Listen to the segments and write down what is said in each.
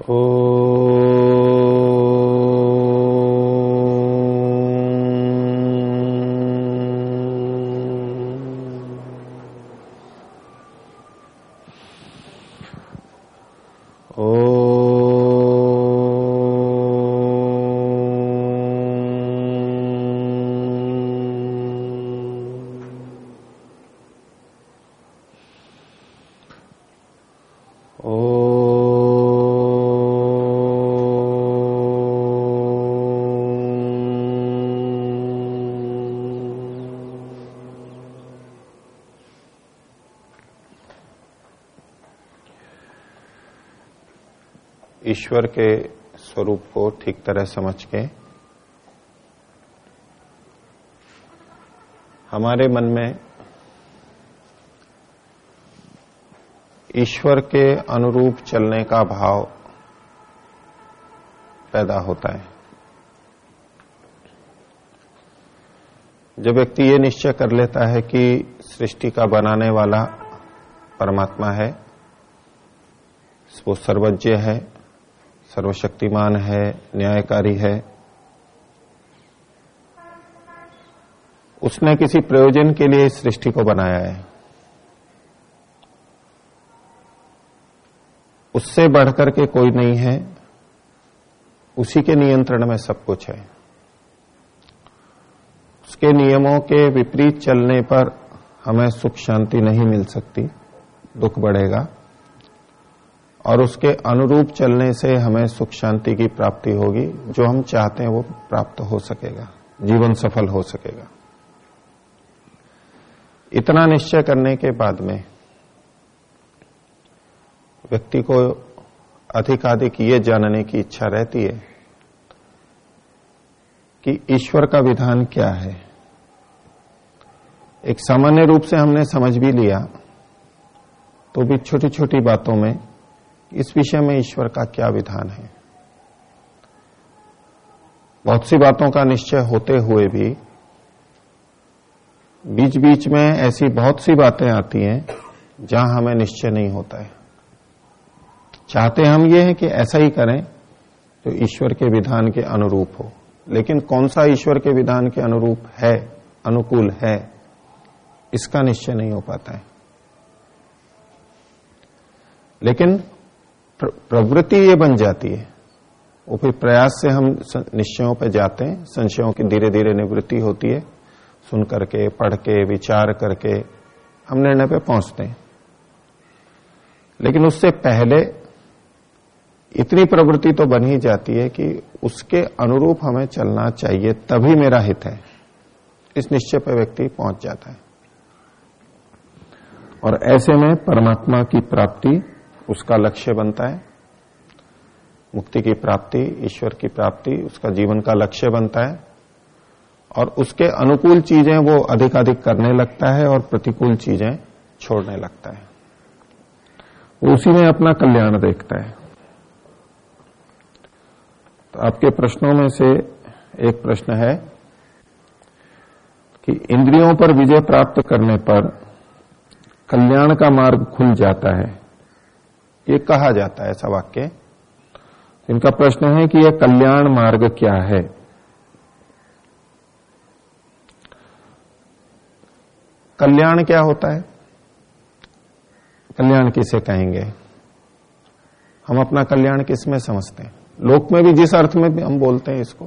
ओ ईश्वर के स्वरूप को ठीक तरह समझ के हमारे मन में ईश्वर के अनुरूप चलने का भाव पैदा होता है। जब व्यक्ति ये निश्चय कर लेता है कि सृष्टि का बनाने वाला परमात्मा है, वो सर्वज्ञ है सर्वशक्तिमान है, न्यायकारी है। उसने किसी प्रयोजन के लिए इस सृष्टि को बनाया है। उससे बढ़कर के कोई नहीं है। उसी के नियंत्रण में सब कुछ है। उसके नियमों के विपरीत चलने पर हमें सुख शांति नहीं मिल सकती, दुख बढ़ेगा। और उसके अनुरूप चलने से हमें सुख शांति की प्राप्ति होगी। जो हम चाहते हैं वो प्राप्त हो सकेगा, जीवन सफल हो सकेगा। इतना निश्चय करने के बाद में व्यक्ति को अधिकाधिक ये जानने की इच्छा रहती है कि ईश्वर का विधान क्या है। एक सामान्य रूप से हमने समझ भी लिया तो भी छोटी छोटी बातों में इस विषय में ईश्वर का क्या विधान है? बहुत सी बातों का निश्चय होते हुए भी बीच बीच में ऐसी बहुत सी बातें आती हैं जहाँ हमें निश्चय नहीं होता है। चाहते हम ये हैं कि ऐसा ही करें जो ईश्वर के विधान के अनुरूप हो। लेकिन कौन सा ईश्वर के विधान के अनुरूप है, अनुकूल है, इसका निश्चय नहीं हो पाता है। लेकिन प्रवृत्ति ये बन जाती है। वो फिर प्रयास से हम निश्चयों पर जाते हैं, संशयों की धीरे धीरे निवृत्ति होती है। सुन करके, पढ़ के, विचार करके हम निर्णय पे पहुँचते हैं। लेकिन उससे पहले इतनी प्रवृत्ति तो बन ही जाती है कि उसके अनुरूप हमें चलना चाहिए, तभी मेरा हित है। इस निश्चय पर व्यक्ति पहुँच जाता है। और ऐसे में परमात्मा की प्राप्ति उसका लक्ष्य बनता है। मुक्ति की प्राप्ति, ईश्वर की प्राप्ति, उसका जीवन का लक्ष्य बनता है। और उसके अनुकूल चीज़ें वो अधिक अधिक करने लगता है और प्रतिकूल चीज़ें छोड़ने लगता है। वो उसी में अपना कल्याण देखता है। तो आपके प्रश्नों में से एक प्रश्न है कि इंद्रियों पर विजय प्राप्त करने पर कल्याण का मार्ग खुल जाता है। ये कहा जाता है ऐसा वाक्य। इनका प्रश्न है कि यह कल्याण मार्ग क्या है? कल्याण क्या होता है? कल्याण किसे कहेंगे? हम अपना कल्याण किसमें समझते हैं? लोक में भी जिस अर्थ में भी हम बोलते हैं इसको।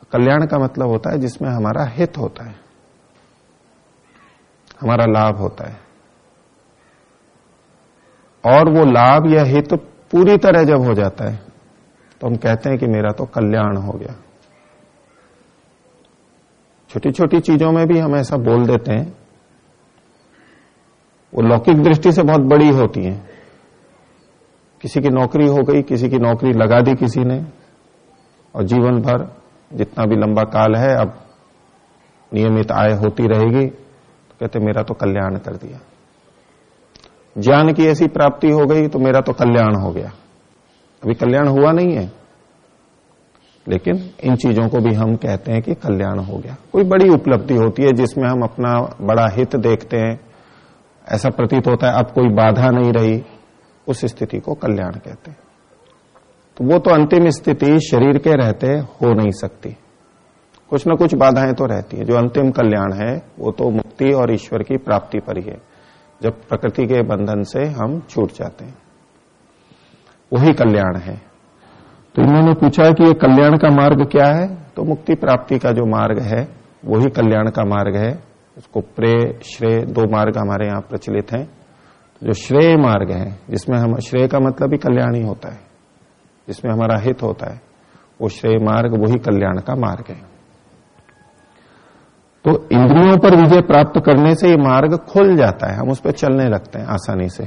तो कल्याण का मतलब होता है जिसमें हमारा हित होता है। हमारा लाभ होता है। और वो लाभ या हित पूरी तरह जब हो जाता है तो हम कहते हैं कि मेरा तो कल्याण हो गया। छोटी छोटी चीज़ों में भी हम ऐसा बोल देते हैं। वो लौकिक दृष्टि से बहुत बड़ी होती है। किसी की नौकरी हो गई, किसी की नौकरी लगा दी किसी ने, और जीवन भर जितना भी लंबा काल है, अब नियमित आय होती रहेगी तो कहते मेरा तो कल्याण कर दिया। ज्ञान की ऐसी प्राप्ति हो गई तो मेरा तो कल्याण हो गया। अभी कल्याण हुआ नहीं है। लेकिन इन चीज़ों को भी हम कहते हैं कि कल्याण हो गया। कोई बड़ी उपलब्धि होती है जिसमें हम अपना बड़ा हित देखते हैं। ऐसा प्रतीत होता है, अब कोई बाधा नहीं रही, उस स्थिति को कल्याण कहते हैं। तो वो तो अंतिम स्थिति शरीर के रहते हो नहीं सकती। कुछ ना कुछ बाधाएँ तो रहती है। जो अंतिम कल्याण है, वो तो मुक्ति और ईश्वर की प्राप्ति पर ही है। जब प्रकृति के बंधन से हम छूट जाते हैं। वही कल्याण है। तो इन्होंने पूछा कि ये कल्याण का मार्ग क्या है? तो मुक्ति प्राप्ति का जो मार्ग है, वही कल्याण का मार्ग है। उसको प्रे श्रेय, दो मार्ग हमारे यहाँ प्रचलित हैं। जो श्रेय मार्ग है, जिसमें हम, श्रेय का मतलब ही कल्याण ही होता है। जिसमें हमारा हित होता है, वो श्रेय मार्ग, वही कल्याण का मार्ग है। तो इंद्रियों पर विजय प्राप्त करने से ये मार्ग खुल जाता है, हम उस पर चलने लगते हैं आसानी से।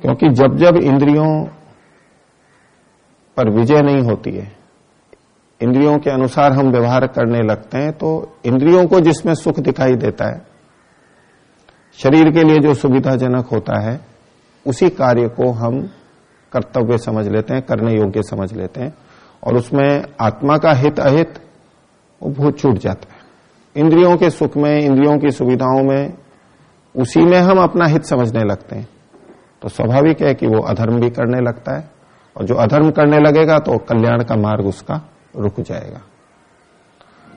क्योंकि जब जब इंद्रियों पर विजय नहीं होती है, इंद्रियों के अनुसार हम व्यवहार करने लगते हैं तो इंद्रियों को जिसमें सुख दिखाई देता है, शरीर के लिए जो सुविधाजनक होता है, उसी कार्य को हम कर्तव्य समझ लेते हैं, करने योग्य समझ लेते हैं, और उसमें आत्मा का हित अहित वो छूट जाता है। इंद्रियों के सुख में, इंद्रियों की सुविधाओं में, उसी में हम अपना हित समझने लगते हैं। तो स्वाभाविक है कि वो अधर्म भी करने लगता है, और जो अधर्म करने लगेगा तो कल्याण का मार्ग उसका रुक जाएगा।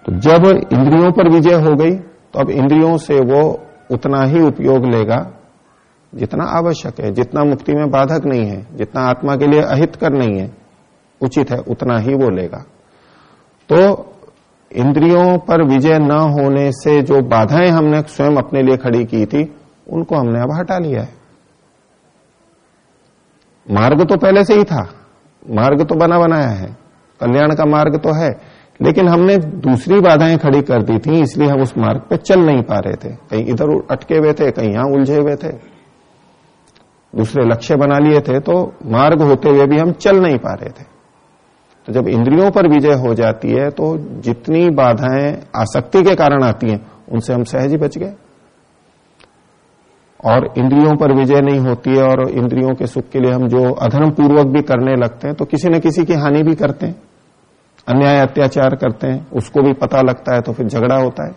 तो जब इंद्रियों पर विजय हो गई तो अब इंद्रियों से वो उतना ही उपयोग लेगा जितना आवश्यक है। जितना मुक्ति में बाधक नहीं है, जितना आत्मा के लिए अहितकर नहीं है, उचित है, उतना ही वो लेगा। तो इंद्रियों पर विजय न होने से जो बाधाएँ हमने स्वयं अपने लिए खड़ी की थी, उनको हमने अब हटा लिया है। मार्ग तो पहले से ही था। मार्ग तो बना बनाया है। कल्याण का मार्ग तो है। लेकिन हमने दूसरी बाधाएँ खड़ी कर दी थी, इसलिए हम उस मार्ग पे चल नहीं पा रहे थे। कहीं इधर अटके हुए थे, कहीं यहाँ उलझे हुए थे। दूसरे लक्ष्य बना लिए थे तो मार्ग होते हुए भी हम चल नहीं पा रहे थे। तो जब इंद्रियों पर विजय हो जाती है तो जितनी बाधाएँ आसक्ति के कारण आती हैं, उनसे हम सहज ही बच गए। और इंद्रियों पर विजय नहीं होती है, और इंद्रियों के सुख के लिए हम जो अधर्म पूर्वक भी करने लगते हैं तो किसी न किसी की हानि भी करते हैं। अन्याय, अत्याचार करते हैं, उसको भी पता लगता है तो फिर झगड़ा होता है।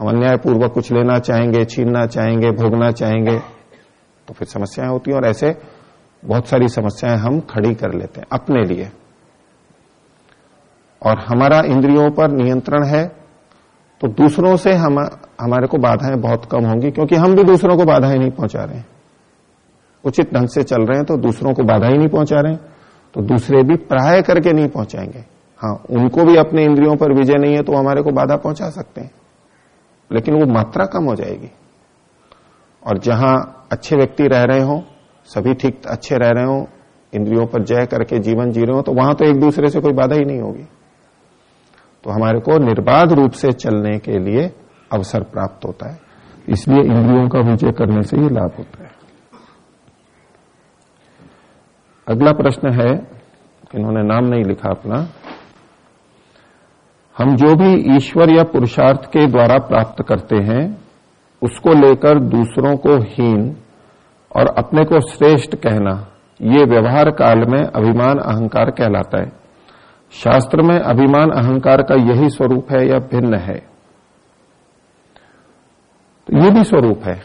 हम अन्याय पूर्वक कुछ लेना चाहेंगे, छीनना चाहेंगे, भोगना चाहेंगे तो फिर समस्याएँ होती हैं, और ऐसे बहुत सारी समस्याएँ हम खड़ी कर लेते हैं, अपने लिए। और हमारा इंद्रियों पर नियंत्रण है तो दूसरों से हम, हमारे को बाधाएँ बहुत कम होंगी, क्योंकि हम भी दूसरों को बाधाएँ नहीं पहुँचा रहे हैं। उचित ढंग से चल रहे हैं तो दूसरों को बाधा ही नहीं पहुँचा रहे हैं तो दूसरे भी प्राय करके नहीं पहुंचाएँगे। हाँ उनको भी अपने इंद्रियों पर विजय नहीं है तो हमारे को बाधा पहुँचा सकते हैं। लेकिन वो मात्रा कम हो जाएगी। और जहाँ अच्छे व्यक्ति रह रहे हो, सभी ठीक, अच्छे रह रहे हो, इंद्रियों पर जय करके जीवन जी रहे हो तो वहाँ तो एक दूसरे से कोई बाधा ही नहीं होगी। तो हमारे को निर्बाध रूप से चलने के लिए अवसर प्राप्त होता है। इसलिए इंद्रियों का विजय करने से ही लाभ होता है। अगला प्रश्न है, इन्होंने नाम नहीं लिखा अपना, हम जो भी ईश्वर या पुरुषार्थ के द्वारा प्राप्त करते हैं, उसको लेकर दूसरों को हीन और अपने को श्रेष्ठ कहना, ये व्यवहार काल में अभिमान अहंकार कहलाता है। शास्त्र में अभिमान अहंकार का यही स्वरूप है या भिन्न है? तो ये भी स्वरूप है।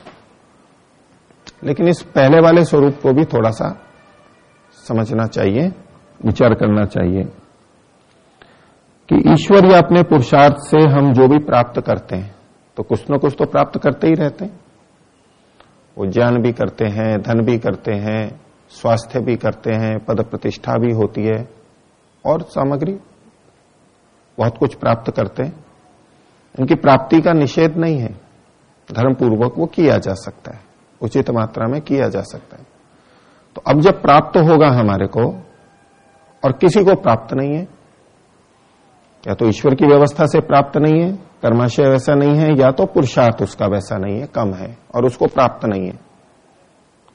लेकिन इस पहले वाले स्वरूप को भी थोड़ा सा समझना चाहिए, विचार करना चाहिए कि ईश्वर या अपने पुरुषार्थ से हम जो भी प्राप्त करते हैं तो कुछ न कुछ तो प्राप्त करते ही रहते हैं। वो ज्ञान भी करते हैं, धन भी करते हैं, स्वास्थ्य भी करते हैं, पद प्रतिष्ठा भी होती है। और सामग्री बहुत कुछ प्राप्त करते हैं। उनकी प्राप्ति का निषेध नहीं है। धर्मपूर्वक वो किया जा सकता है। उचित मात्रा में किया जा सकता है। तो अब जब प्राप्त होगा हमारे को, और किसी को प्राप्त नहीं है, या तो ईश्वर की व्यवस्था से प्राप्त नहीं है कर्माशय वैसा नहीं है, या तो पुरुषार्थ उसका वैसा नहीं है, कम है, और उसको प्राप्त नहीं है।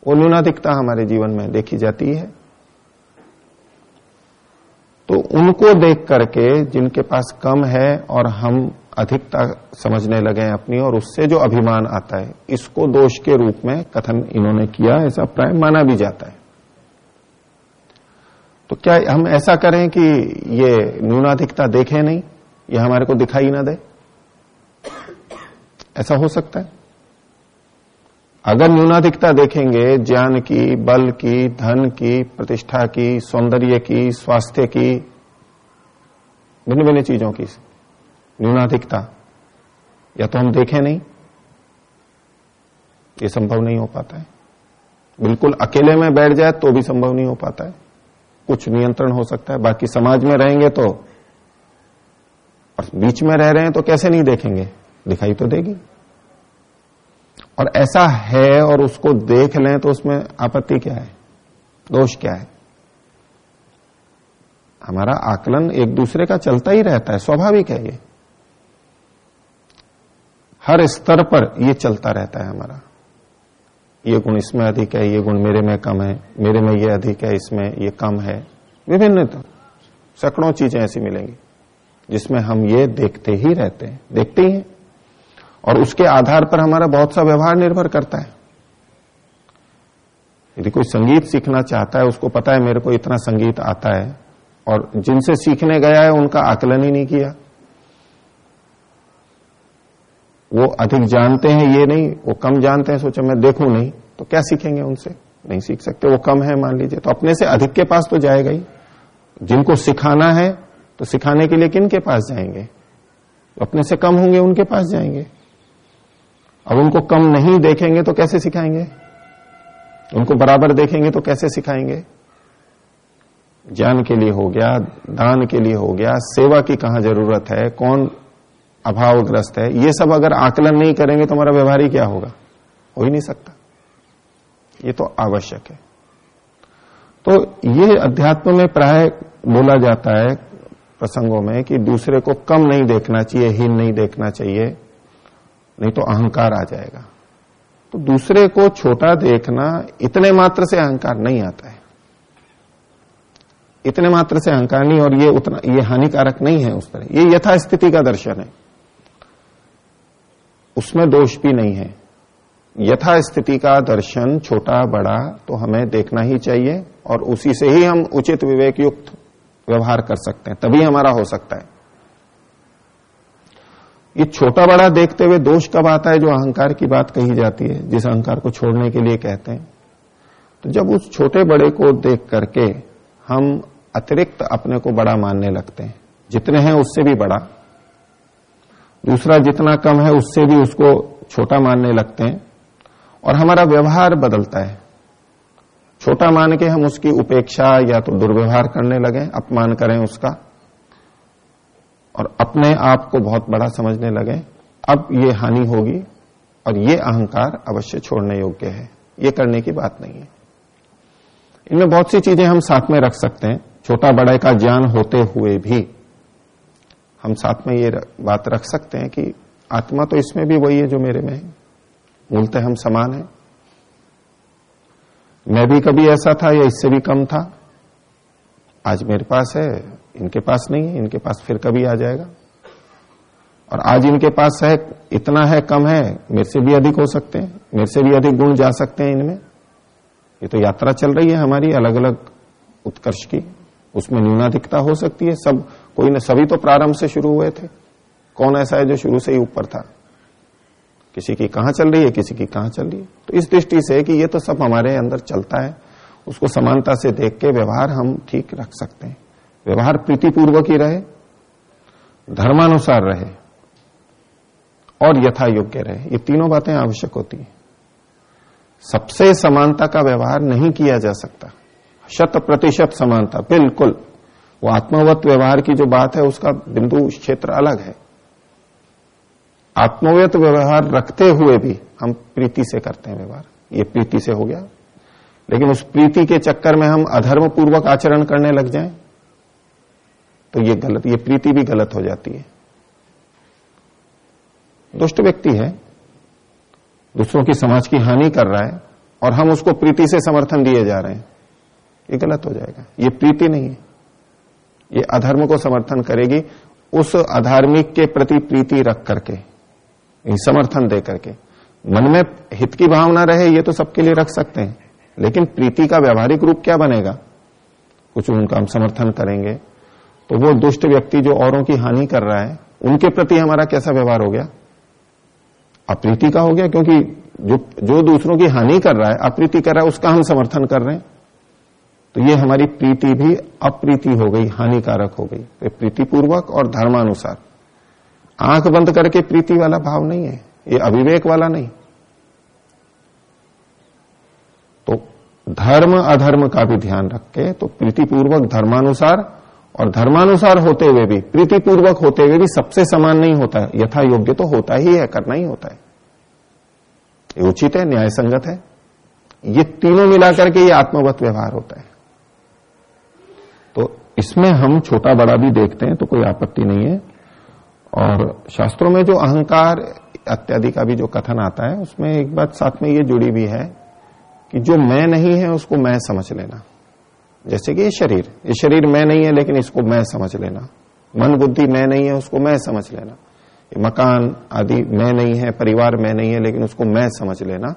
वो न्यूनाधिकता हमारे जीवन में देखी जाती है। तो उनको देख करके जिनके पास कम है और हम अधिकता समझने लगे हैं अपनी और उससे जो अभिमान आता है, इसको दोष के रूप में कथन इन्होंने किया, ऐसा प्राय माना भी जाता है। तो क्या हम ऐसा करें कि ये न्यूनाधिकता देखे नहीं, ये हमारे को दिखाई ना दे? ऐसा हो सकता है? अगर न्यूनाधिकता देखेंगे, ज्ञान की, बल की, धन की, प्रतिष्ठा की, सौंदर्य की, स्वास्थ्य की भिन्न भिन्न चीज़ों की न्यूनाधिकता, या तो हम देखें नहीं, ये संभव नहीं हो पाता है। बिल्कुल अकेले में बैठ जाए तो भी संभव नहीं हो पाता है। कुछ नियंत्रण हो सकता है, बाकी समाज में रहेंगे तो और बीच में रह रहे हैं तो कैसे नहीं देखेंगे? दिखाई तो देगी। और ऐसा है और उसको देख लें तो उसमें आपत्ति क्या है? दोष क्या है? हमारा आकलन एक दूसरे का चलता ही रहता है, स्वाभाविक है ये। हर स्तर पर ये चलता रहता है हमारा। ये गुण इसमें अधिक है, ये गुण मेरे में कम है, मेरे में ये अधिक है, इसमें ये कम है। विभिन्न तो सैकड़ों चीज़ें ऐसी मिलेंगी, जिसमें हम ये देखते ही रहते हैं, देखते ही हैं। और उसके आधार पर हमारा बहुत सा व्यवहार निर्भर करता है। यदि कोई संगीत सीखना चाहता है, उसको पता है मेरे को इतना संगीत आता है, और जिनसे सीखने गया है, उनका आकलन ही नहीं किया। वो अधिक जानते हैं ये नहीं, वो कम जानते हैं, सोचा मैं देखूँ नहीं तो क्या सीखेंगे उनसे? नहीं सीख सकते, वो कम है मान लीजिए तो अपने से अधिक के पास तो जाएगा ही। जिनको सिखाना है तो सिखाने के लिए किन के पास जाएँगे? अपने से कम होंगे, उनके पास जाएँगे। अब उनको कम नहीं देखेंगे तो कैसे सिखाएँगे? उनको बराबर देखेंगे तो कैसे सिखाएँगे? ज्ञान के लिए हो गया, दान के लिए हो गया, सेवा की कहाँ ज़रूरत है, कौन अभावग्रस्त है, ये सब अगर आकलन नहीं करेंगे तो हमारा व्यवहार ही क्या होगा? हो ही नहीं सकता। ये तो आवश्यक है। तो ये अध्यात्म में प्राय बोला जाता है प्रसंगों में कि दूसरे को कम नहीं देखना चाहिए, हीन नहीं देखना चाहिए। नहीं तो अहंकार आ जाएगा। तो दूसरे को छोटा देखना इतने मात्र से अहंकार नहीं आता है। इतने मात्र से अहंकार नहीं और ये उतना, ये हानिकारक नहीं है उस तरह। ये यथास्थिति का दर्शन है। उसमें दोष भी नहीं है। यथा स्थिति का दर्शन छोटा बड़ा तो हमें देखना ही चाहिए और उसी से ही हम उचित विवेक युक्त व्यवहार कर सकते हैं। तभी हमारा हो सकता है। ये छोटा बड़ा देखते हुए दोष कब आता है जो अहंकार की बात कही जाती है, जिस अहंकार को छोड़ने के लिए कहते हैं। तो जब उस छोटे बड़े को देख करके हम अतिरिक्त अपने को बड़ा मानने लगते हैं, जितने हैं उससे भी बड़ा। दूसरा जितना कम है उससे भी उसको छोटा मानने लगते हैं और हमारा व्यवहार बदलता है। छोटा मान के हम उसकी उपेक्षा या तो दुर्व्यवहार करने लगे, अपमान करें उसका। और अपने आप को बहुत बड़ा समझने लगे, अब ये हानि होगी और ये अहंकार अवश्य छोड़ने योग्य है। ये करने की बात नहीं है। इनमें बहुत सी चीज़ें हम साथ में रख सकते हैं। छोटा बड़े का ज्ञान होते हुए भी हम साथ में ये बात रख सकते हैं कि आत्मा तो इसमें भी वही है जो मेरे में है। मूलतः हम समान हैं। मैं भी कभी ऐसा था या इससे भी कम था। आज मेरे पास है। इनके पास नहीं है, इनके पास फिर कभी आ जाएगा। और आज इनके पास है, इतना है, कम है, मेरे से भी अधिक हो सकते हैं, मेरे से भी अधिक गुण जा सकते हैं इनमें। ये तो यात्रा चल रही है हमारी अलग अलग उत्कर्ष की, उसमें न्यूनाधिकता हो सकती है, सब, कोई न, सभी तो प्रारंभ से शुरू हुए थे। कौन ऐसा है जो शुरू से ही ऊपर था? किसी की कहाँ चल रही है, किसी की कहाँ चल रही है? तो इस दृष्टि से कि ये तो सब हमारे अंदर चलता है, उसको समानता से देख के व्यवहार हम ठीक रख सकते हैं। व्यवहार प्रीतिपूर्वक ही रहे, धर्मानुसार रहे और यथा योग्य रहे। ये तीनों बातें आवश्यक होती है। सबसे समानता का व्यवहार नहीं किया जा सकता। शत प्रतिशत समानता, बिल्कुल। वो आत्मवत व्यवहार की जो बात है, उसका बिंदु क्षेत्र अलग है। आत्मवत व्यवहार रखते हुए भी हम प्रीति से करते हैं व्यवहार। ये प्रीति से हो गया। लेकिन उस प्रीति के चक्कर में हम अधर्म पूर्वक आचरण करने लग जाएँ। तो ये गलत, ये प्रीति भी गलत हो जाती है। दुष्ट व्यक्ति है, दूसरों की समाज की हानि कर रहा है, और हम उसको प्रीति से समर्थन दिए जा रहे हैं। ये गलत हो जाएगा। ये प्रीति नहीं है। ये अधर्म को समर्थन करेगी उस अधार्मिक के प्रति प्रीति रख करके समर्थन दे करके। मन में हित की भावना रहे, ये तो सबके लिए रख सकते हैं। लेकिन प्रीति का व्यवहारिक रूप क्या बनेगा? कुछ उनका हम समर्थन करेंगे। तो वो दुष्ट व्यक्ति जो औरों की हानि कर रहा है, उनके प्रति हमारा कैसा व्यवहार हो गया? अप्रीति का हो गया, क्योंकि जो जो दूसरों की हानि कर रहा है, अप्रीति कर रहा है, उसका हम समर्थन कर रहे हैं। तो ये हमारी प्रीति भी अप्रीति हो गई, हानिकारक हो गई। तो प्रीतिपूर्वक और धर्मानुसार। आँख बंद करके प्रीति वाला भाव नहीं है, ये अविवेक वाला नहीं। तो धर्म अधर्म का भी ध्यान रख के तो प्रीतिपूर्वक धर्मानुसार और धर्मानुसार होते हुए भी, प्रीतिपूर्वक होते हुए भी सबसे समान नहीं होता यथा योग्य तो होता ही है, करना ही होता है। ये उचित है न्याय संगत है। ये तीनों मिलाकर के ये आत्मवत व्यवहार होता है। तो इसमें हम छोटा बड़ा भी देखते हैं तो कोई आपत्ति नहीं है। और शास्त्रों में जो अहंकार इत्यादि का भी जो कथन आता है, उसमें एक बात साथ में ये जुड़ी भी है कि जो मैं नहीं है, उसको मैं समझ लेना। जैसे कि ये शरीर ये शरीर मैं नहीं है, लेकिन इसको मैं समझ लेना। मन बुद्धि मैं नहीं है, उसको मैं समझ लेना। ये मकान आदि मैं नहीं है, परिवार मैं नहीं है, लेकिन उसको मैं समझ लेना।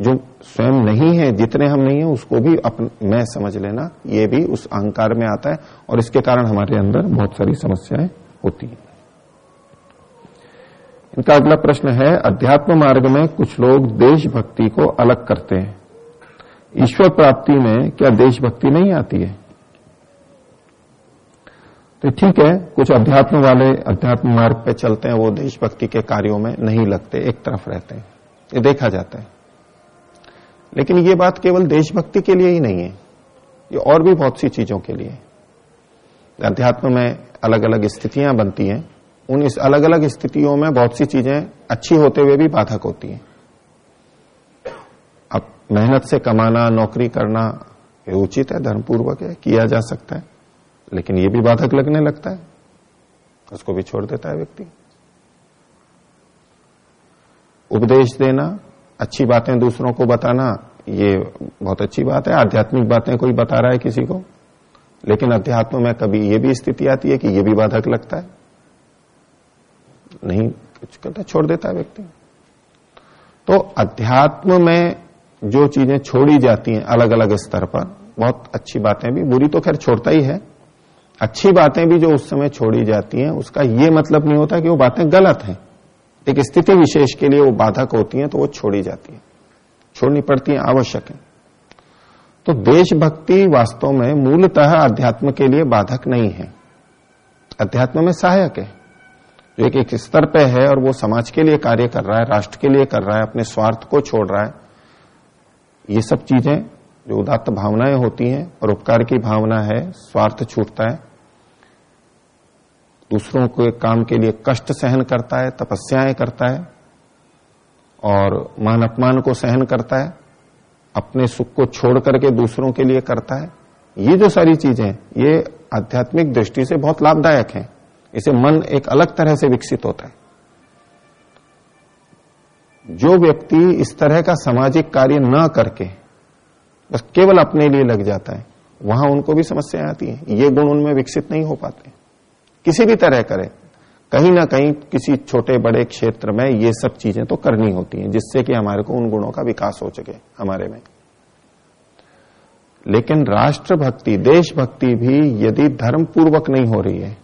जो स्वयं नहीं है, जितने हम नहीं है, उसको भी अपन मैं समझ लेना। ये भी उस अहंकार में आता है, और इसके कारण हमारे अंदर बहुत सारी समस्याएँ होती हैं। इनका अगला प्रश्न है, अध्यात्म मार्ग में कुछ लोग देशभक्ति को अलग करते हैं। ईश्वर प्राप्ति में क्या देशभक्ति नहीं आती है? तो ठीक है, कुछ अध्यात्म वाले अध्यात्म मार्ग पे चलते हैं, वो देशभक्ति के कार्यों में नहीं लगते, एक तरफ़ रहते हैं। ये देखा जाता है। लेकिन ये बात केवल देशभक्ति के लिए ही नहीं है, ये और भी बहुत सी चीज़ों के लिए। अध्यात्म में अलग अलग स्थितियाँ बनती हैं, उन इस अलग अलग स्थितियों में बहुत सी चीज़ें अच्छी होते हुए भी बाधक होती हैं। मेहनत से कमाना, नौकरी करना, ये उचित है, धर्मपूर्वक है, किया जा सकता है। लेकिन ये भी बाधक लगने लगता है। उसको भी छोड़ देता है व्यक्ति। उपदेश देना, अच्छी बातें दूसरों को बताना, ये बहुत अच्छी बात है। आध्यात्मिक बातें कोई बता रहा है किसी को। लेकिन अध्यात्म में कभी ये भी स्थिति आती है कि ये भी बाधक लगता है। नहीं, कुछ करता छोड़ देता है व्यक्ति। तो अध्यात्म में जो चीज़ें छोड़ी जाती हैं अलग अलग स्तर पर, बहुत अच्छी बातें भी। बुरी तो खैर छोड़ता ही है। अच्छी बातें भी जो उस समय छोड़ी जाती हैं, उसका ये मतलब नहीं होता कि वो बातें गलत हैं। एक स्थिति विशेष के लिए वो बाधक होती हैं तो वो छोड़ी जाती है। छोड़नी पड़ती है, आवश्यक है। तो देशभक्ति वास्तव में मूलतः अध्यात्म के लिए बाधक नहीं है। अध्यात्म में सहायक है। जो एक एक स्तर पर है और वो समाज के लिए कार्य कर रहा है, राष्ट्र के लिए कर रहा है, अपने स्वार्थ को छोड़ रहा है ये सब चीज़ें जो उदात्त भावनाएँ होती हैं और उपकार की भावना है, स्वार्थ छूटता है, दूसरों के काम के लिए कष्ट सहन करता है, तपस्याएँ करता है और मान अपमान को सहन करता है, अपने सुख को छोड़ करके दूसरों के लिए करता है, ये जो सारी चीज़ें ये आध्यात्मिक दृष्टि से बहुत लाभदायक हैं। इसे मन एक अलग तरह से विकसित होता है। जो व्यक्ति इस तरह का सामाजिक कार्य न करके, बस केवल अपने लिए लग जाता है, वहाँ उनको भी समस्याएँ आती हैं। ये गुण उनमें विकसित नहीं हो पाते। किसी भी तरह करे, कहीं ना कहीं किसी छोटे बड़े क्षेत्र में ये सब चीज़ें तो करनी होती हैं, जिससे कि हमारे को उन गुणों का विकास हो सके हमारे में। लेकिन राष्ट्रभक्ति, देशभक्ति भी यदि धर्म पूर्वक नहीं हो रही है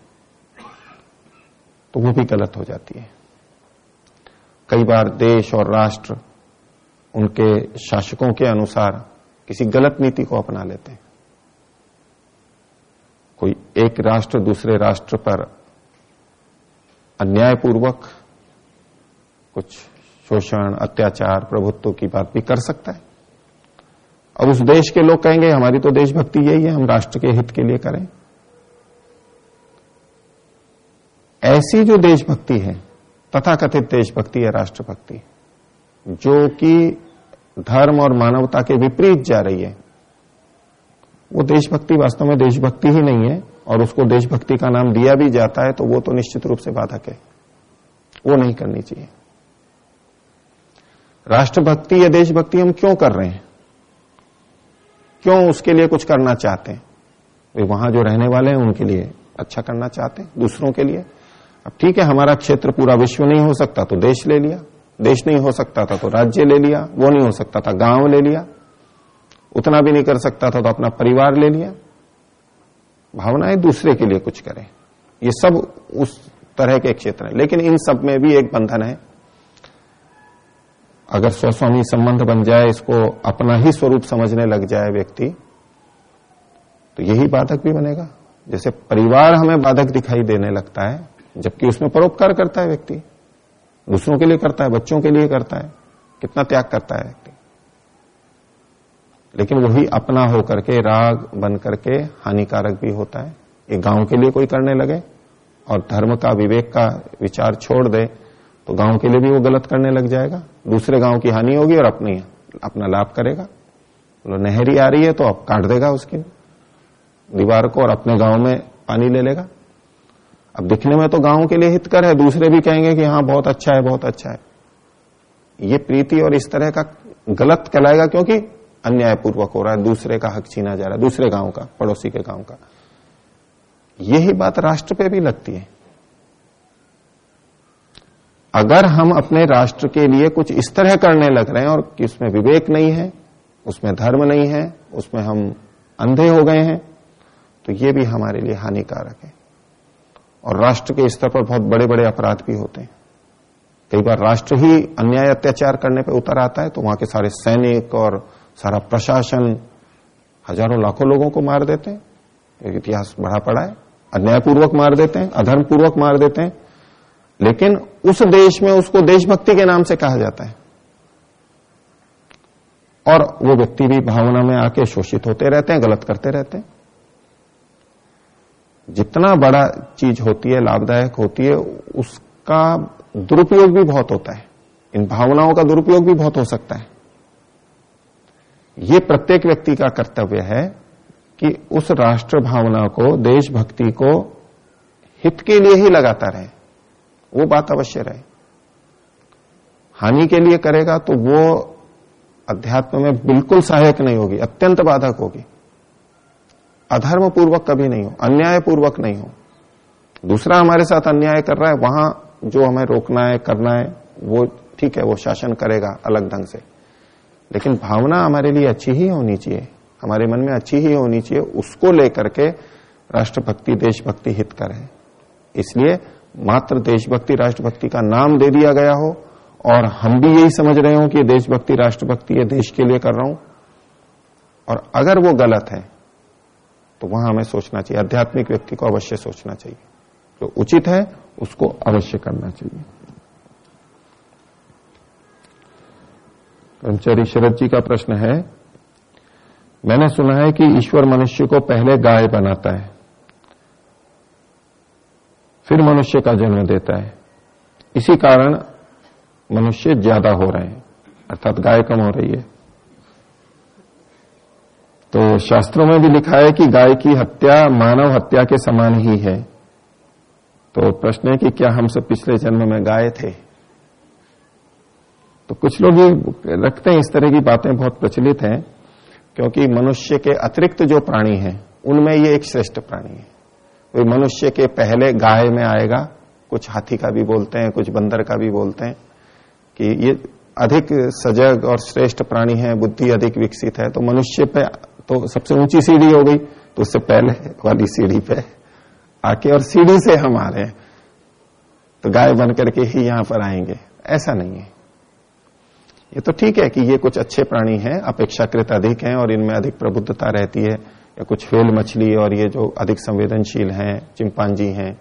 तो वो भी गलत हो जाती है। कई बार देश और राष्ट्र उनके शासकों के अनुसार किसी गलत नीति को अपना लेते हैं। कोई एक राष्ट्र दूसरे राष्ट्र पर अन्यायपूर्वक कुछ शोषण, अत्याचार, प्रभुत्व की बात भी कर सकता है। अब उस देश के लोग कहेंगे, हमारी तो देशभक्ति यही है, हम राष्ट्र के हित के लिए करें। ऐसी जो देशभक्ति है तथाकथित देशभक्ति या राष्ट्रभक्ति, जो कि धर्म और मानवता के विपरीत जा रही है। वो देशभक्ति वास्तव में देशभक्ति ही नहीं है, और उसको देशभक्ति का नाम दिया भी जाता है तो वो तो निश्चित रूप से बाधक है। वो नहीं करनी चाहिए। राष्ट्रभक्ति या देशभक्ति हम क्यों कर रहे हैं? क्यों उसके लिए कुछ करना चाहते हैं? वहाँ जो रहने वाले हैं, उनके लिए अच्छा करना चाहते हैं, दूसरों के लिए अब ठीक है, हमारा क्षेत्र पूरा विश्व नहीं हो सकता तो देश ले लिया। देश नहीं हो सकता था तो राज्य ले लिया, वो नहीं हो सकता था गाँव ले लिया। उतना भी नहीं कर सकता था तो अपना परिवार ले लिया। भावनाएँ दूसरे के लिए कुछ करें। ये सब उस तरह के क्षेत्र है। लेकिन इन सब में भी एक बंधन है। अगर स्वस्वामी संबंध बन जाए, इसको अपना ही स्वरूप समझने लग जाए व्यक्ति तो यही बाधक भी बनेगा। जैसे परिवार हमें बाधक दिखाई देने लगता है जबकि उसमें परोपकार करता है व्यक्ति। दूसरों के लिए करता है, बच्चों के लिए करता है। कितना त्याग करता है व्यक्ति। लेकिन वही अपना होकर के, राग बन करके हानिकारक भी होता है। ये गाँव के लिए कोई करने लगे और धर्म का, विवेक का विचार छोड़ दे तो गाँव के लिए भी वो गलत करने लग जाएगा। दूसरे गाँव की हानि होगी और अपनी, अपना लाभ करेगा। तो नहरी आ रही है तो अब काट देगा उसकी। दीवार को और अपने गाँव में पानी ले लेगा। अब दिखने में तो गाँव के लिए हितकर है, दूसरे भी कहेंगे कि हाँ बहुत अच्छा है, बहुत अच्छा है। ये प्रीति और इस तरह का गलत कहलाएगा क्योंकि अन्यायपूर्वक हो रहा है, दूसरे का हक छीना जा रहा है, दूसरे गाँव का, पड़ोसी के गाँव का। यही बात राष्ट्र पे भी लगती है। अगर हम अपने राष्ट्र के लिए कुछ इस तरह करने लग रहे हैं और कि उसमें विवेक नहीं है, उसमें धर्म नहीं है, उसमें हम अंधे हो गए हैं तो ये भी हमारे लिए हानिकारक है। और राष्ट्र के स्तर पर बहुत बड़े बड़े अपराध भी होते हैं। कई बार राष्ट्र ही अन्याय अत्याचार करने पर उतर आता है तो वहाँ के सारे सैनिक और सारा प्रशासन हज़ारों लाखों लोगों को मार देते हैं। एक इतिहास बढ़ा पड़ा है। अन्यायपूर्वक मार देते हैं, अधर्मपूर्वक मार देते हैं। लेकिन उस देश में उसको देशभक्ति के नाम से कहा जाता है। और वो व्यक्ति भी भावना में आके शोषित होते रहते हैं, गलत करते रहते हैं। जितना बड़ा चीज़ होती है, लाभदायक होती है, उसका दुरुपयोग भी बहुत होता है। इन भावनाओं का दुरुपयोग भी बहुत हो सकता है। ये प्रत्येक व्यक्ति का कर्तव्य है कि उस राष्ट्र भावना को, देशभक्ति को हित के लिए ही लगाता रहे। वो बात अवश्य रहे। हानि के लिए करेगा तो वो अध्यात्म में बिल्कुल सहायक नहीं होगी, अत्यंत बाधक होगी। अधर्म पूर्वक कभी नहीं हो अन्याय पूर्वक नहीं हो। दूसरा हमारे साथ अन्याय कर रहा है, वहाँ जो हमें रोकना है, करना है, वो ठीक है, वो शासन करेगा अलग ढंग से। लेकिन भावना हमारे लिए अच्छी ही होनी चाहिए, हमारे मन में अच्छी ही होनी चाहिए, उसको लेकर के राष्ट्रभक्ति देशभक्ति हित करें। इसलिए मात्र देशभक्ति राष्ट्रभक्ति का नाम दे दिया गया हो, और हम भी यही समझ रहे हो कि देशभक्ति, राष्ट्रभक्ति ये देश के लिए कर रहा हूँ। और अगर वो गलत है तो वहाँ हमें सोचना चाहिए। आध्यात्मिक व्यक्ति को अवश्य सोचना चाहिए। जो उचित है, उसको अवश्य करना चाहिए। कर्मचारी शरद जी का प्रश्न है, मैंने सुना है कि ईश्वर मनुष्य को पहले गाय बनाता है, फिर मनुष्य का जन्म देता है। इसी कारण मनुष्य ज़्यादा हो रहे हैं, अर्थात गाय कम हो रही है। तो शास्त्रों में भी लिखा है कि गाय की हत्या मानव हत्या के समान ही है। तो प्रश्न है कि क्या हम सब पिछले जन्म में गाय थे? तो कुछ लोग ये रखते हैं, इस तरह की बातें बहुत प्रचलित हैं, क्योंकि मनुष्य के अतिरिक्त जो प्राणी हैं, उनमें ये एक श्रेष्ठ प्राणी है। कोई मनुष्य के पहले गाय में आएगा, कुछ हाथी का भी बोलते हैं, कुछ बंदर का भी बोलते हैं, कि ये अधिक सजग और श्रेष्ठ प्राणी है, बुद्धि अधिक विकसित है तो मनुष्य पे तो सबसे ऊँची सीढ़ी हो गई तो उससे पहले वाली सीढ़ी पे आके और सीढ़ी से हम आ रहे हैं। तो गाय बन करके ही यहाँ पर आएँगे। ऐसा नहीं है। ये तो ठीक है कि ये कुछ अच्छे प्राणी हैं, अपेक्षाकृत अधिक हैं और इनमें अधिक प्रबुद्धता रहती है, या कुछ फेल मछली और ये जो अधिक संवेदनशील हैं, चिंपांजी हैं,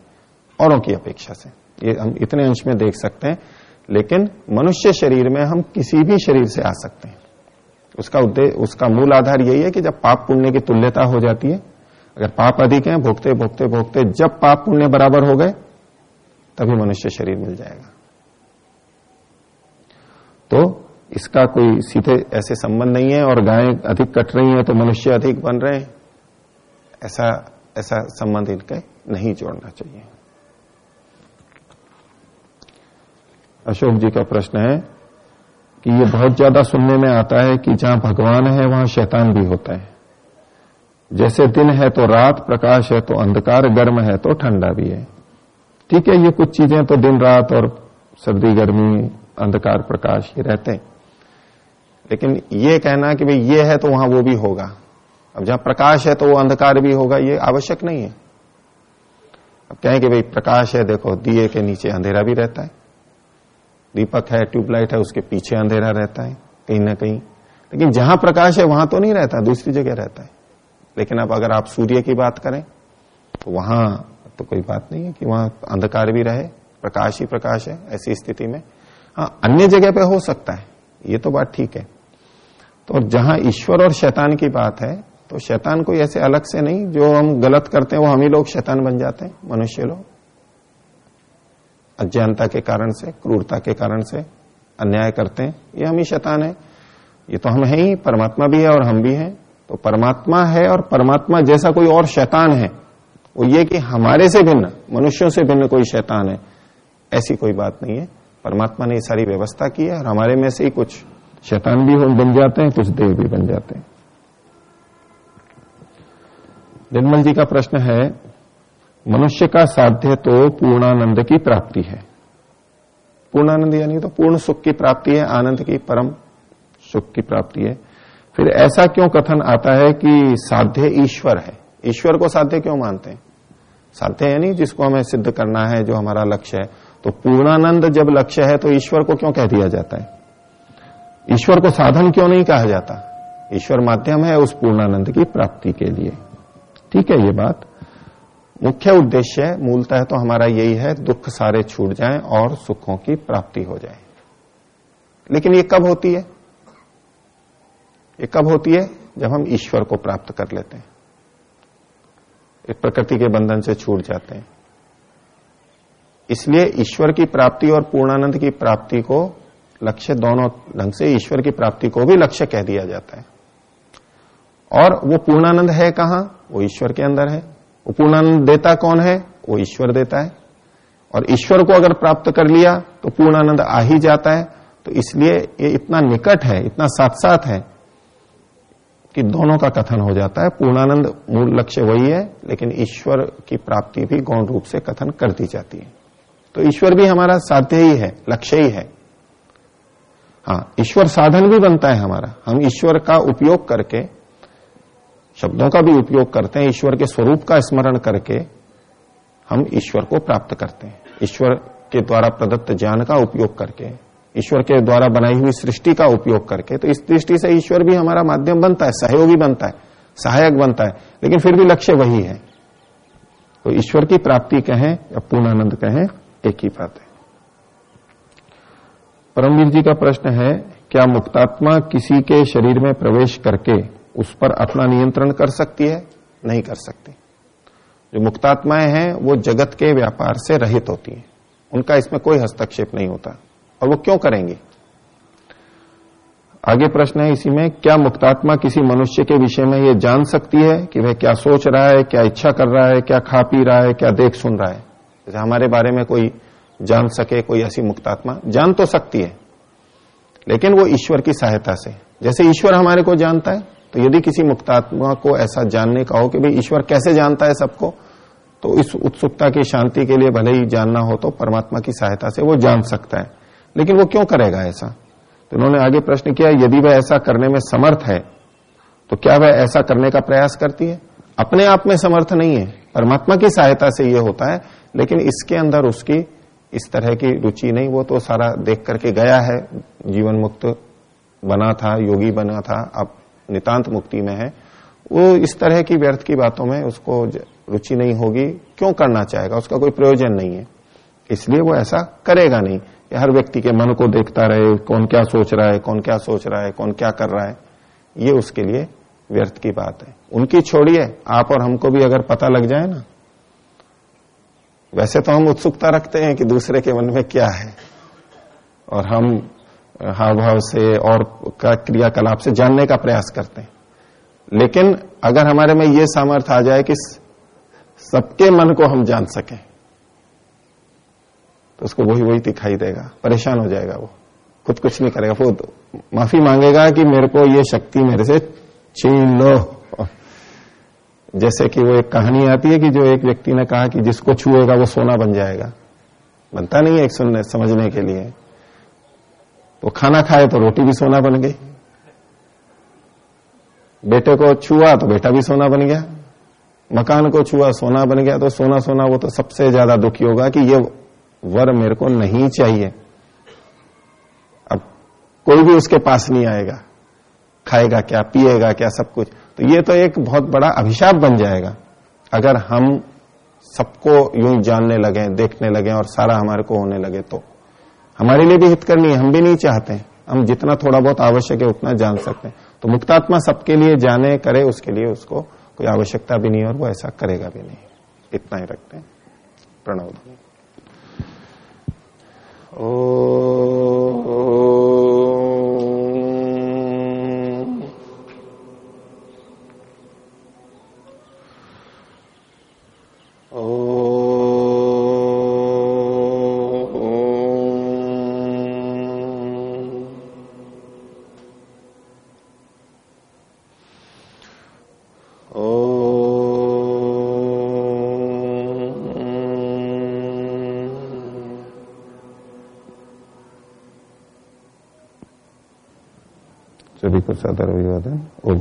औरों की अपेक्षा से। ये हम इतने अंश में देख सकते हैं, लेकिन मनुष्य शरीर में हम किसी भी शरीर से आ सकते हैं। उसका उद्देश्य उसका मूल आधार यही है कि जब पाप पुण्य की तुल्यता हो जाती है, अगर पाप अधिक है, भोगते भोगते भोगते, जब पाप पुण्य बराबर हो गए, तभी मनुष्य शरीर मिल जाएगा। तो इसका कोई सीधे ऐसे संबंध नहीं है और गायें अधिक कट रही हैं तो मनुष्य अधिक बन रहे हैं। ऐसा ऐसा संबंध इनके नहीं जोड़ना चाहिए। अशोक जी का प्रश्न है कि ये बहुत ज़्यादा सुनने में आता है कि जहाँ भगवान है, वहाँ शैतान भी होता है। जैसे दिन है तो रात, प्रकाश है तो अंधकार, गर्म है तो ठंडा भी है। ठीक है, ये कुछ चीज़ें तो दिन, रात और सर्दी, गर्मी, अंधकार, प्रकाश ये रहते हैं। लेकिन ये कहना कि भाई ये है तो वहाँ वो भी होगा। अब जहाँ प्रकाश है तो वो अंधकार भी होगा, ये आवश्यक नहीं है। अब कहें कि भाई प्रकाश है, देखो, दिए के नीचे अंधेरा भी रहता है। दीपक है, ट्यूबलाइट है, उसके पीछे अंधेरा रहता है, कहीं ना कहीं। लेकिन जहाँ प्रकाश है, वहाँ तो नहीं रहता, दूसरी जगह रहता है। लेकिन अब अगर आप सूर्य की बात करें तो वहाँ तो कोई बात नहीं है कि वहाँ अंधकार भी रहे, प्रकाश ही प्रकाश है, ऐसी स्थिति में। हाँ अन्य जगह पे हो सकता है, ये तो बात ठीक है। तो जहाँ ईश्वर और शैतान की बात है तो शैतान कोई ऐसे अलग से नहीं, जो हम गलत करते हैं, वो हम ही लोग शैतान बन जाते हैं, मनुष्य लोग। अज्ञानता के कारण से, क्रूरता के कारण से अन्याय करते हैं, ये हम ही शैतान है। ये तो हम है ही, परमात्मा भी है और हम भी हैं। तो परमात्मा है और परमात्मा जैसा कोई और शैतान है, वो ये कि हमारे से भिन्न, मनुष्यों से भिन्न कोई शैतान है, ऐसी कोई बात नहीं है। परमात्मा ने ये सारी व्यवस्था की है और हमारे में से ही कुछ शैतान भी बन जाते हैं, कुछ देव भी बन जाते हैं। निर्मल जी का प्रश्न है मनुष्य का साध्य तो पूर्णानंद की प्राप्ति है। पूर्णानंद यानी तो पूर्ण सुख की प्राप्ति है, आनंद की परम सुख की प्राप्ति है। फिर ऐसा क्यों कथन आता है कि साध्य ईश्वर है? ईश्वर को साध्य क्यों मानते हैं? साध्य यानी जिसको हमें सिद्ध करना है, जो हमारा लक्ष्य है। तो पूर्णानंद जब लक्ष्य है तो ईश्वर को क्यों कह दिया जाता है? ईश्वर को साधन क्यों नहीं कहा जाता? ईश्वर माध्यम है उस पूर्णानंद की प्राप्ति के लिए। ठीक है ये बात। मुख्य उद्देश्य मूलतः तो हमारा यही है, दुख सारे छूट जाएँ और सुखों की प्राप्ति हो जाए। लेकिन ये कब होती है? ये कब होती है? जब हम ईश्वर को प्राप्त कर लेते हैं। एक प्रकृति के बंधन से छूट जाते हैं। इसलिए ईश्वर की प्राप्ति और पूर्णानंद की प्राप्ति को लक्ष्य दोनों ढंग से ईश्वर की प्राप्ति को भी लक्ष्य कह दिया जाता है। और वो पूर्णानंद है कहाँ? वो ईश्वर के अंदर है। वो पूर्णानंद देता कौन है? वो ईश्वर देता है। और ईश्वर को अगर प्राप्त कर लिया तो पूर्णानंद आ ही जाता है। तो इसलिए ये इतना निकट है, इतना साथ साथ है, कि दोनों का कथन हो जाता है। पूर्णानंद मूल लक्ष्य वही है, लेकिन ईश्वर की प्राप्ति भी गौण रूप से कथन कर दी जाती है। तो ईश्वर भी हमारा साध्य ही है, लक्ष्य ही है। हाँ ईश्वर साधन भी बनता है हमारा। हम ईश्वर का उपयोग करके शब्दों का भी उपयोग करते हैं, ईश्वर के स्वरूप का स्मरण करके हम ईश्वर को प्राप्त करते हैं। ईश्वर के द्वारा प्रदत्त ज्ञान का उपयोग करके, ईश्वर के द्वारा बनाई हुई सृष्टि का उपयोग करके तो इस दृष्टि से ईश्वर भी हमारा माध्यम बनता है, सहयोगी बनता है, सहायक बनता है, लेकिन फिर भी लक्ष्य वही है। तो ईश्वर की प्राप्ति कहें या पूर्णानंद कहें, एक ही बात है। परमवीर जी का प्रश्न है, क्या मुक्तात्मा किसी के शरीर में प्रवेश करके उस पर अपना नियंत्रण कर सकती है? नहीं कर सकती। जो मुक्तात्माएँ हैं, वो जगत के व्यापार से रहित होती हैं। उनका इसमें कोई हस्तक्षेप नहीं होता। और वो क्यों करेंगी? आगे प्रश्न है इसी में, क्या मुक्तात्मा किसी मनुष्य के विषय में ये जान सकती है कि वह क्या सोच रहा है, क्या इच्छा कर रहा है, क्या खा पी रहा है, क्या देख सुन रहा है? जैसे हमारे बारे में कोई जान सके, कोई ऐसी मुक्तात्मा, जान तो सकती है। लेकिन वो ईश्वर की सहायता से। जैसे ईश्वर हमारे को जानता है तो यदि किसी मुक्तात्मा को ऐसा जानने का हो कि भाई ईश्वर कैसे जानता है सबको तो इस उत्सुकता की शांति के लिए भले ही जानना हो तो परमात्मा की सहायता से वो जान सकता है। लेकिन वो क्यों करेगा ऐसा? तो उन्होंने आगे प्रश्न किया, यदि वह ऐसा करने में समर्थ है तो क्या वह ऐसा करने का प्रयास करती है? अपने आप में समर्थ नहीं है। परमात्मा की सहायता से यह होता है, लेकिन इसके अंदर उसकी इस तरह की रुचि नहीं। वो तो सारा देख करके गया है, जीवन मुक्त बना था, योगी बना था, अब नितांत मुक्ति में है। वो इस तरह की व्यर्थ की बातों में उसको रुचि नहीं होगी। क्यों करना चाहेगा? उसका कोई प्रयोजन नहीं है। इसलिए वो ऐसा करेगा नहीं। कि हर व्यक्ति के मन को देखता रहे, कौन क्या सोच रहा है, कौन क्या सोच रहा है, कौन क्या कर रहा है। ये उसके लिए व्यर्थ की बात है। उनकी छोड़िए। आप और हमको भी अगर पता लग जाए ना। वैसे तो हम उत्सुकता रखते हैं कि दूसरे के मन में क्या है। और हम हाव भाव से और का क्रियाकलाप से जानने का प्रयास करते हैं। लेकिन अगर हमारे में यह सामर्थ्य आ जाए कि सबके मन को हम जान सकें तो उसको वही वही दिखाई देगा। परेशान हो जाएगा वो। खुद कुछ नहीं करेगा। वो माफ़ी मांगेगा कि मेरे को ये शक्ति मेरे से छीन लो। जैसे कि वो एक कहानी आती है कि जो एक व्यक्ति ने कहा कि जिसको छुएगा वो सोना बन जाएगा। बनता नहीं है एक सुनने, समझने के लिए। तो खाना खाए तो रोटी भी सोना बन गई। बेटे को छुआ तो बेटा भी सोना बन गया। मकान को छुआ, सोना बन गया। तो सोना सोना वो तो सबसे ज़्यादा दुखी होगा कि ये वर मेरे को नहीं चाहिए। अब कोई भी उसके पास नहीं आएगा। खाएगा क्या, पिएगा क्या, सब कुछ। तो ये तो एक बहुत बड़ा अभिशाप बन जाएगा। अगर हम सबको यूँ जानने लगे, देखने लगे और सारा हमारे को होने लगे तो। हमारे लिए भी हित करनी है हम भी नहीं चाहते हम जितना थोड़ा बहुत आवश्यक है उतना जान सकते हैं। तो मुक्तात्मा सबके लिए जाने करे उसके लिए उसको कोई आवश्यकता भी नहीं और वो ऐसा करेगा भी नहीं। इतना ही रखते हैं। प्रणव। ओ ओ, को सादर अभिवादन ओम